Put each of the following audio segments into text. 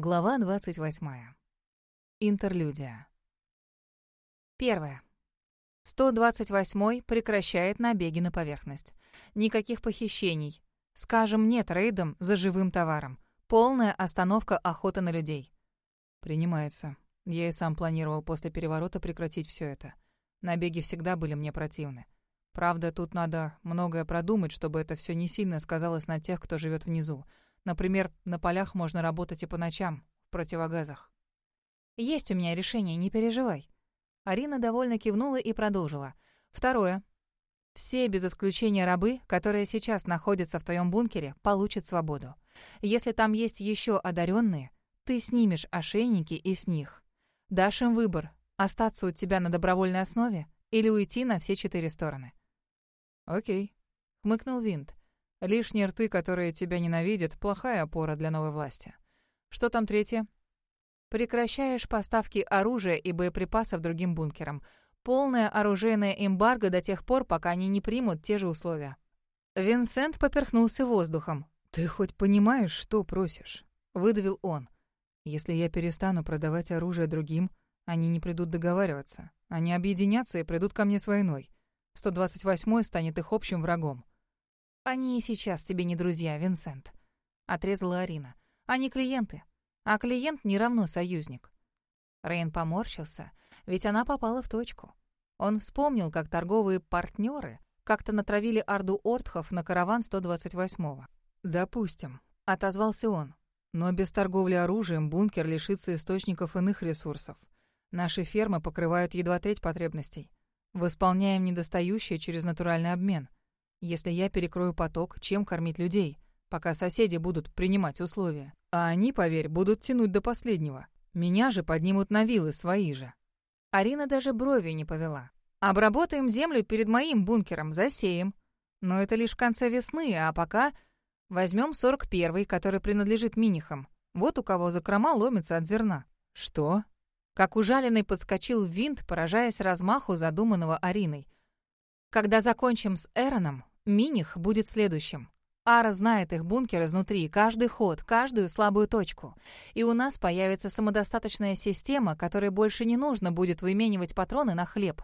Глава 28. Интерлюдия. Первое. 128 прекращает набеги на поверхность. Никаких похищений. Скажем нет рейдам за живым товаром. Полная остановка охоты на людей. Принимается. Я и сам планировал после переворота прекратить все это. Набеги всегда были мне противны. Правда, тут надо многое продумать, чтобы это все не сильно сказалось на тех, кто живет внизу. Например, на полях можно работать и по ночам, в противогазах. Есть у меня решение, не переживай. Арина довольно кивнула и продолжила. Второе. Все, без исключения рабы, которые сейчас находятся в твоем бункере, получат свободу. Если там есть еще одаренные, ты снимешь ошейники и с них. Дашь им выбор, остаться у тебя на добровольной основе или уйти на все четыре стороны. «Окей», — хмыкнул Винт. Лишние рты, которые тебя ненавидят, плохая опора для новой власти. Что там третье? Прекращаешь поставки оружия и боеприпасов другим бункерам. Полное оружейное эмбарго до тех пор, пока они не примут те же условия. Винсент поперхнулся воздухом. «Ты хоть понимаешь, что просишь?» — выдавил он. «Если я перестану продавать оружие другим, они не придут договариваться. Они объединятся и придут ко мне с войной. 128-й станет их общим врагом. «Они и сейчас тебе не друзья, Винсент», — отрезала Арина. «Они клиенты, а клиент не равно союзник». Рейн поморщился, ведь она попала в точку. Он вспомнил, как торговые партнеры как-то натравили орду ортхов на караван 128-го. «Допустим», — отозвался он. «Но без торговли оружием бункер лишится источников иных ресурсов. Наши фермы покрывают едва треть потребностей. Восполняем недостающее через натуральный обмен. Если я перекрою поток, чем кормить людей, пока соседи будут принимать условия? А они, поверь, будут тянуть до последнего. Меня же поднимут на вилы свои же. Арина даже брови не повела. Обработаем землю перед моим бункером, засеем. Но это лишь в конце весны, а пока возьмем 41-й, который принадлежит минихам. Вот у кого закрома ломится от зерна. Что? Как ужаленный подскочил винт, поражаясь размаху задуманного Ариной. Когда закончим с Эроном, Миних будет следующим. Ара знает их бункер изнутри, каждый ход, каждую слабую точку. И у нас появится самодостаточная система, которой больше не нужно будет выменивать патроны на хлеб.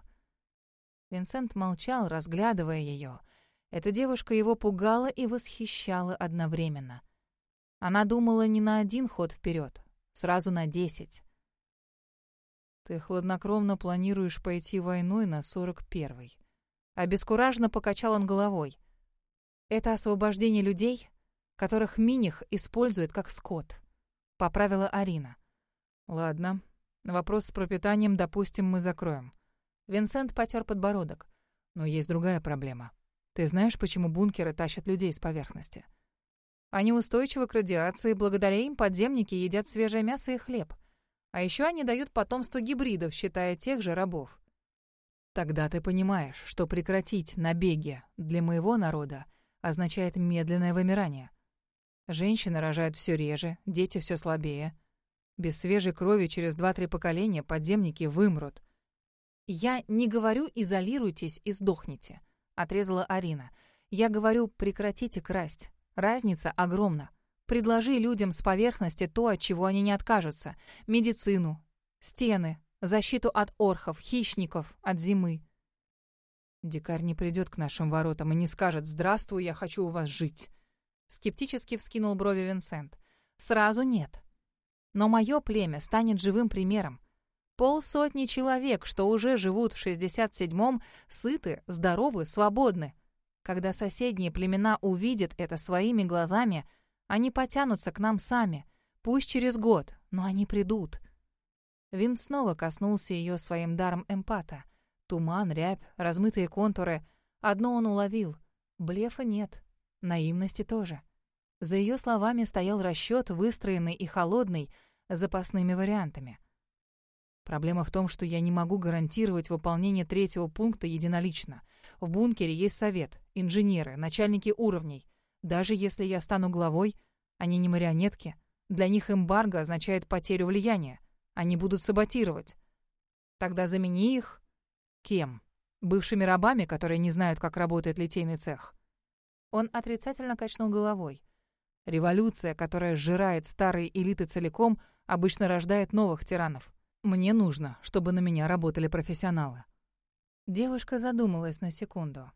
Винсент молчал, разглядывая ее. Эта девушка его пугала и восхищала одновременно. Она думала не на один ход вперед, сразу на десять. «Ты хладнокровно планируешь пойти войной на сорок первый», Обескураженно покачал он головой. Это освобождение людей, которых Миних использует как скот. Поправила Арина. Ладно. Вопрос с пропитанием, допустим, мы закроем. Винсент потер подбородок. Но есть другая проблема. Ты знаешь, почему бункеры тащат людей с поверхности? Они устойчивы к радиации, благодаря им подземники едят свежее мясо и хлеб. А еще они дают потомство гибридов, считая тех же рабов. Тогда ты понимаешь, что прекратить набеги для моего народа означает медленное вымирание. Женщины рожают все реже, дети все слабее. Без свежей крови через два-три поколения подземники вымрут. «Я не говорю «изолируйтесь и сдохните», — отрезала Арина. «Я говорю «прекратите красть». Разница огромна. Предложи людям с поверхности то, от чего они не откажутся. Медицину, стены, Защиту от орхов, хищников, от зимы. Дикарь не придет к нашим воротам и не скажет «Здравствуй, я хочу у вас жить». Скептически вскинул брови Винсент. Сразу нет. Но мое племя станет живым примером. Полсотни человек, что уже живут в 67-м, сыты, здоровы, свободны. Когда соседние племена увидят это своими глазами, они потянутся к нам сами. Пусть через год, но они придут. Винт снова коснулся ее своим даром эмпата. Туман, рябь, размытые контуры. Одно он уловил. Блефа нет. Наивности тоже. За ее словами стоял расчет, выстроенный и холодный, запасными вариантами. Проблема в том, что я не могу гарантировать выполнение третьего пункта единолично. В бункере есть совет, инженеры, начальники уровней. Даже если я стану главой, они не марионетки. Для них эмбарго означает потерю влияния. Они будут саботировать. Тогда замени их... Кем? Бывшими рабами, которые не знают, как работает литейный цех? Он отрицательно качнул головой. Революция, которая сжирает старые элиты целиком, обычно рождает новых тиранов. Мне нужно, чтобы на меня работали профессионалы. Девушка задумалась на секунду.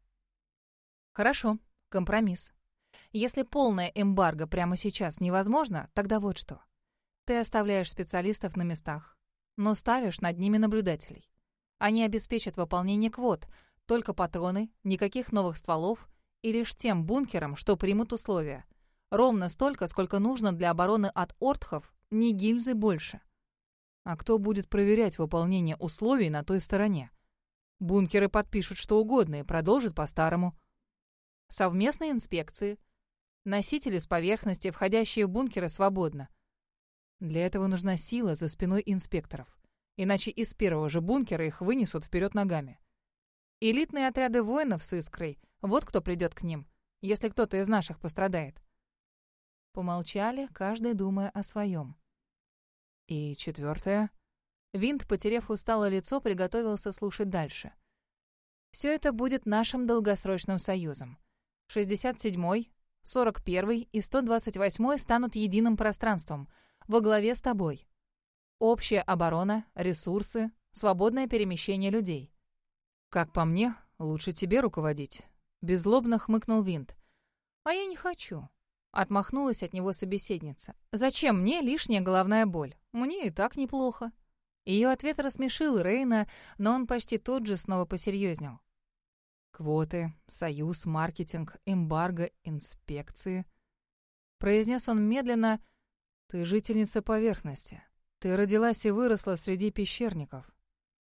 Хорошо, компромисс. Если полная эмбарго прямо сейчас невозможно, тогда вот что. Ты оставляешь специалистов на местах, но ставишь над ними наблюдателей. Они обеспечат выполнение квот, только патроны, никаких новых стволов и лишь тем бункерам, что примут условия. Ровно столько, сколько нужно для обороны от ортхов, ни гильзы больше. А кто будет проверять выполнение условий на той стороне? Бункеры подпишут что угодно и продолжат по-старому. Совместные инспекции. Носители с поверхности, входящие в бункеры, свободно. Для этого нужна сила за спиной инспекторов. Иначе из первого же бункера их вынесут вперед ногами. Элитные отряды воинов с искрой. Вот кто придет к ним, если кто-то из наших пострадает. Помолчали, каждый думая о своем. И четвертое. Винт, потеряв устало лицо, приготовился слушать дальше. Все это будет нашим долгосрочным союзом. 67-й, 41-й и 128-й станут единым пространством, во главе с тобой. Общая оборона, ресурсы, свободное перемещение людей. Как по мне, лучше тебе руководить. Беззлобно хмыкнул Винт. А я не хочу. Отмахнулась от него собеседница. «Зачем мне лишняя головная боль? Мне и так неплохо». Ее ответ рассмешил Рейна, но он почти тот же снова посерьезнел. «Квоты, союз, маркетинг, эмбарго, инспекции». Произнес он медленно. «Ты жительница поверхности. Ты родилась и выросла среди пещерников».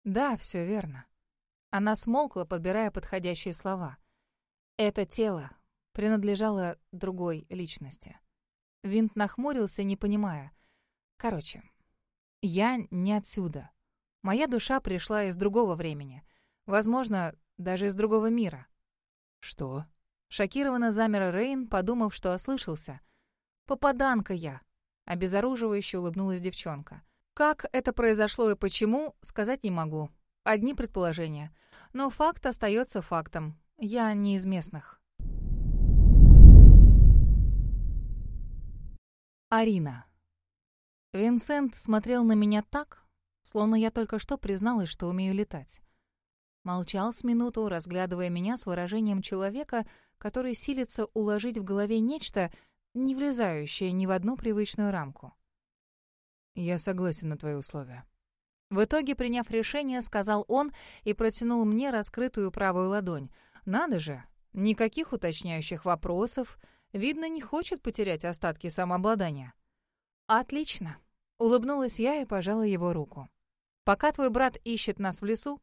«Да, все верно». Она смолкла, подбирая подходящие слова. «Это тело принадлежало другой личности». Винт нахмурился, не понимая. «Короче, я не отсюда. Моя душа пришла из другого времени. Возможно, даже из другого мира. Что? Шокированно замер Рейн, подумав, что ослышался. Попаданка я. Обезоруживающе улыбнулась девчонка. Как это произошло и почему, сказать не могу. Одни предположения. Но факт остается фактом. Я не из местных. Арина. Винсент смотрел на меня так, словно я только что призналась, что умею летать. Молчал с минуту, разглядывая меня с выражением человека, который силится уложить в голове нечто, не влезающее ни в одну привычную рамку. «Я согласен на твои условия». В итоге, приняв решение, сказал он и протянул мне раскрытую правую ладонь. «Надо же! Никаких уточняющих вопросов. Видно, не хочет потерять остатки самообладания». «Отлично!» — улыбнулась я и пожала его руку. «Пока твой брат ищет нас в лесу,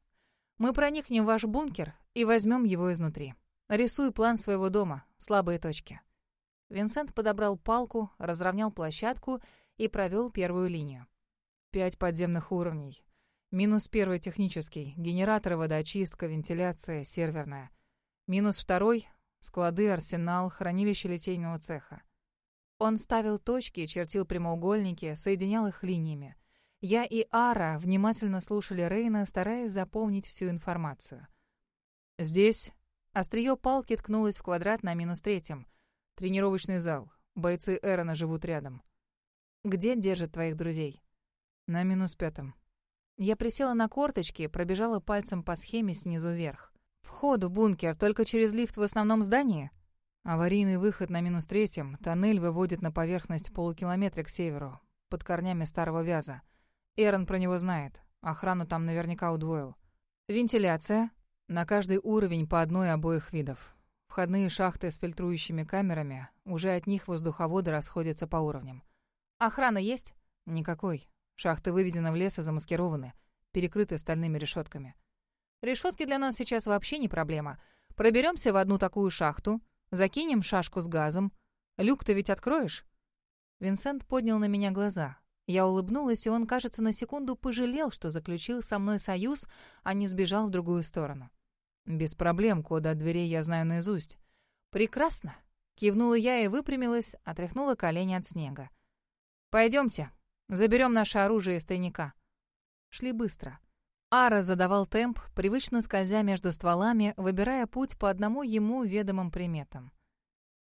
мы проникнем в ваш бункер и возьмем его изнутри. Рисуй план своего дома, слабые точки». Винсент подобрал палку, разровнял площадку и провел первую линию. Пять подземных уровней. Минус первый технический, генераторы, водоочистка, вентиляция, серверная. Минус второй — склады, арсенал, хранилище литейного цеха. Он ставил точки, чертил прямоугольники, соединял их линиями. Я и Ара внимательно слушали Рейна, стараясь запомнить всю информацию. «Здесь...» Остриё палки ткнулось в квадрат на минус третьем. «Тренировочный зал. Бойцы Эрона живут рядом». «Где держат твоих друзей?» «На минус пятом». Я присела на корточки, пробежала пальцем по схеме снизу вверх. «Вход в бункер только через лифт в основном здании?» Аварийный выход на минус третьем. Тоннель выводит на поверхность полукилометра к северу, под корнями старого вяза. Эрон про него знает. Охрану там наверняка удвоил. Вентиляция. На каждый уровень по одной обоих видов. Входные шахты с фильтрующими камерами. Уже от них воздуховоды расходятся по уровням. Охрана есть? Никакой. Шахты выведены в лес и замаскированы. Перекрыты стальными решетками. Решетки для нас сейчас вообще не проблема. Проберемся в одну такую шахту, Закинем шашку с газом. Люк ты ведь откроешь?» Винсент поднял на меня глаза. Я улыбнулась, и он, кажется, на секунду пожалел, что заключил со мной союз, а не сбежал в другую сторону. «Без проблем, кода от дверей я знаю наизусть». «Прекрасно!» — кивнула я и выпрямилась, отряхнула колени от снега. «Пойдемте, заберем наше оружие из тайника». Шли быстро. Ара задавал темп, привычно скользя между стволами, выбирая путь по одному ему ведомым приметам.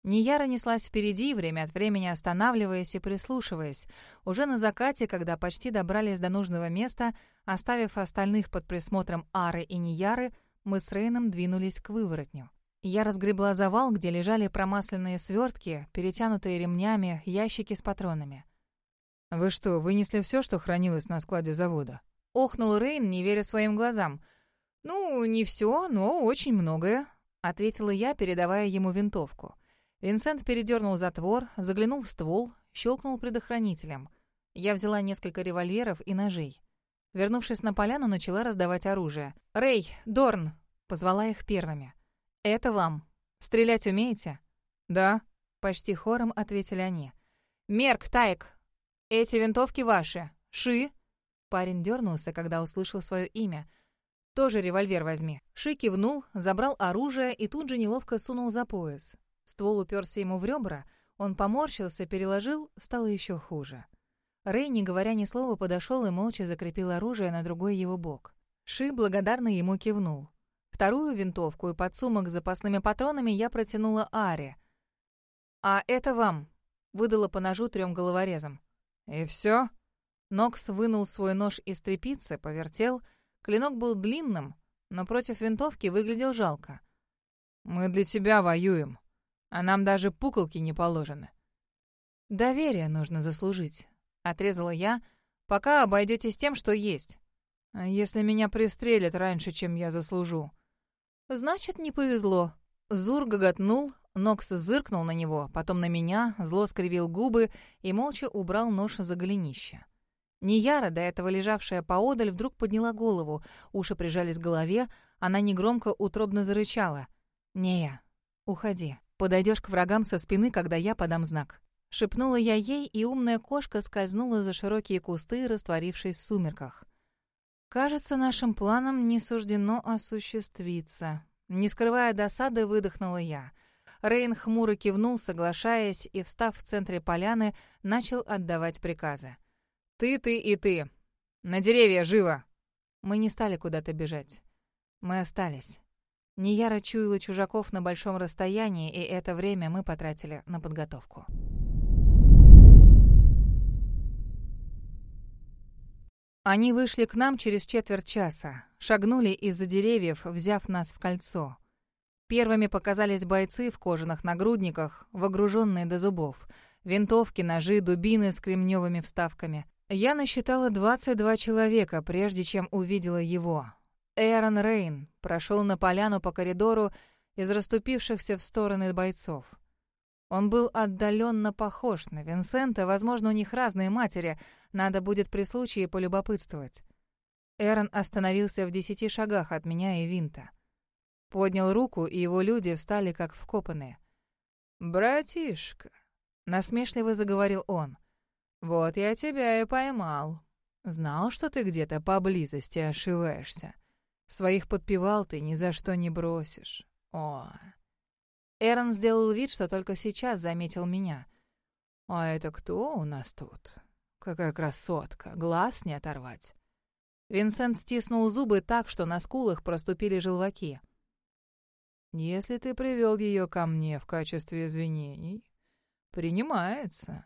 Нияра неслась впереди, время от времени останавливаясь и прислушиваясь. Уже на закате, когда почти добрались до нужного места, оставив остальных под присмотром Ары и Нияры, мы с Рейном двинулись к выворотню. Я разгребла завал, где лежали промасленные свертки, перетянутые ремнями, ящики с патронами. «Вы что, вынесли все, что хранилось на складе завода?» Охнул Рейн, не веря своим глазам. «Ну, не все, но очень многое», — ответила я, передавая ему винтовку. Винсент передернул затвор, заглянул в ствол, щелкнул предохранителем. Я взяла несколько револьверов и ножей. Вернувшись на поляну, начала раздавать оружие. «Рэй, Дорн!» — позвала их первыми. «Это вам. Стрелять умеете?» «Да», — почти хором ответили они. «Мерк, Тайк, эти винтовки ваши. Ши?» Парень дернулся, когда услышал свое имя. «Тоже револьвер возьми». Ши кивнул, забрал оружие и тут же неловко сунул за пояс. Ствол уперся ему в ребра, он поморщился, переложил, стало еще хуже. Рэй, не говоря ни слова, подошел и молча закрепил оружие на другой его бок. Ши благодарно ему кивнул. Вторую винтовку и подсумок с запасными патронами я протянула Аре. «А это вам», — выдала по ножу трем головорезам. «И все?» Нокс вынул свой нож из трепицы, повертел. Клинок был длинным, но против винтовки выглядел жалко. «Мы для тебя воюем», а нам даже пуколки не положены. Доверие нужно заслужить, отрезала я, пока обойдетесь тем, что есть. А если меня пристрелят раньше, чем я заслужу? Значит, не повезло. Зур гоготнул, Нокс зыркнул на него, потом на меня, зло скривил губы и молча убрал нож за голенище. Нияра, до этого лежавшая поодаль, вдруг подняла голову, уши прижались к голове, она негромко утробно зарычала. «Нея, уходи». Подойдешь к врагам со спины, когда я подам знак». Шепнула я ей, и умная кошка скользнула за широкие кусты, растворившись в сумерках. «Кажется, нашим планам не суждено осуществиться». Не скрывая досады, выдохнула я. Рейн хмуро кивнул, соглашаясь, и, встав в центре поляны, начал отдавать приказы. «Ты, ты и ты! На деревья, живо!» Мы не стали куда-то бежать. Мы остались. Нияра чуяла чужаков на большом расстоянии, и это время мы потратили на подготовку. Они вышли к нам через четверть часа, шагнули из-за деревьев, взяв нас в кольцо. Первыми показались бойцы в кожаных нагрудниках, вогруженные до зубов. Винтовки, ножи, дубины с кремневыми вставками. Я насчитала 22 человека, прежде чем увидела его. Эрон Рейн прошел на поляну по коридору из расступившихся в стороны бойцов. Он был отдаленно похож на Винсента, возможно, у них разные матери, надо будет при случае полюбопытствовать. Эрон остановился в десяти шагах от меня и Винта. Поднял руку, и его люди встали как вкопанные. «Братишка», — насмешливо заговорил он, — «вот я тебя и поймал. Знал, что ты где-то поблизости ошиваешься. Своих подпевал ты ни за что не бросишь. О. Эрон сделал вид, что только сейчас заметил меня. А это кто у нас тут? Какая красотка, глаз не оторвать. Винсент стиснул зубы так, что на скулах проступили желваки. Если ты привел ее ко мне в качестве извинений, принимается.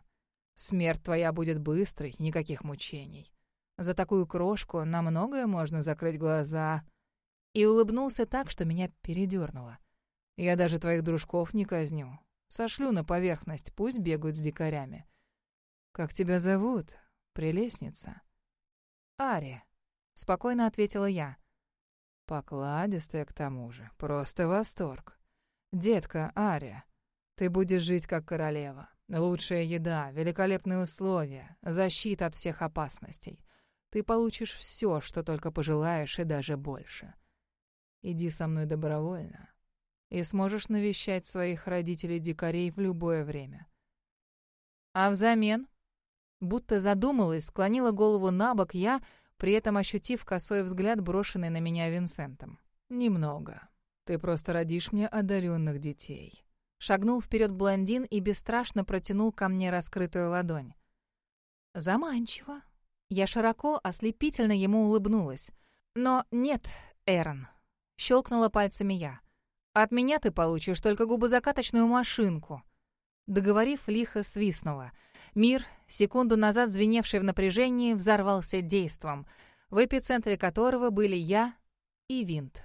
Смерть твоя будет быстрой, никаких мучений. За такую крошку на многое можно закрыть глаза, и улыбнулся так, что меня передернуло. «Я даже твоих дружков не казню. Сошлю на поверхность, пусть бегают с дикарями. Как тебя зовут, прелестница?» «Ари», — спокойно ответила я. «Покладистая к тому же, просто восторг. Детка, Ария, ты будешь жить как королева. Лучшая еда, великолепные условия, защита от всех опасностей. Ты получишь все, что только пожелаешь, и даже больше. Иди со мной добровольно, и сможешь навещать своих родителей-дикарей в любое время. А взамен? Будто задумалась, склонила голову на бок я, при этом ощутив косой взгляд, брошенный на меня Винсентом. «Немного. Ты просто родишь мне одаренных детей». Шагнул вперед блондин и бесстрашно протянул ко мне раскрытую ладонь. Заманчиво. Я широко, ослепительно ему улыбнулась. Но нет, Эрон, Щелкнула пальцами я. От меня ты получишь только губозакаточную машинку». Договорив, лихо свистнула. Мир, секунду назад звеневший в напряжении, взорвался действом, в эпицентре которого были я и винт.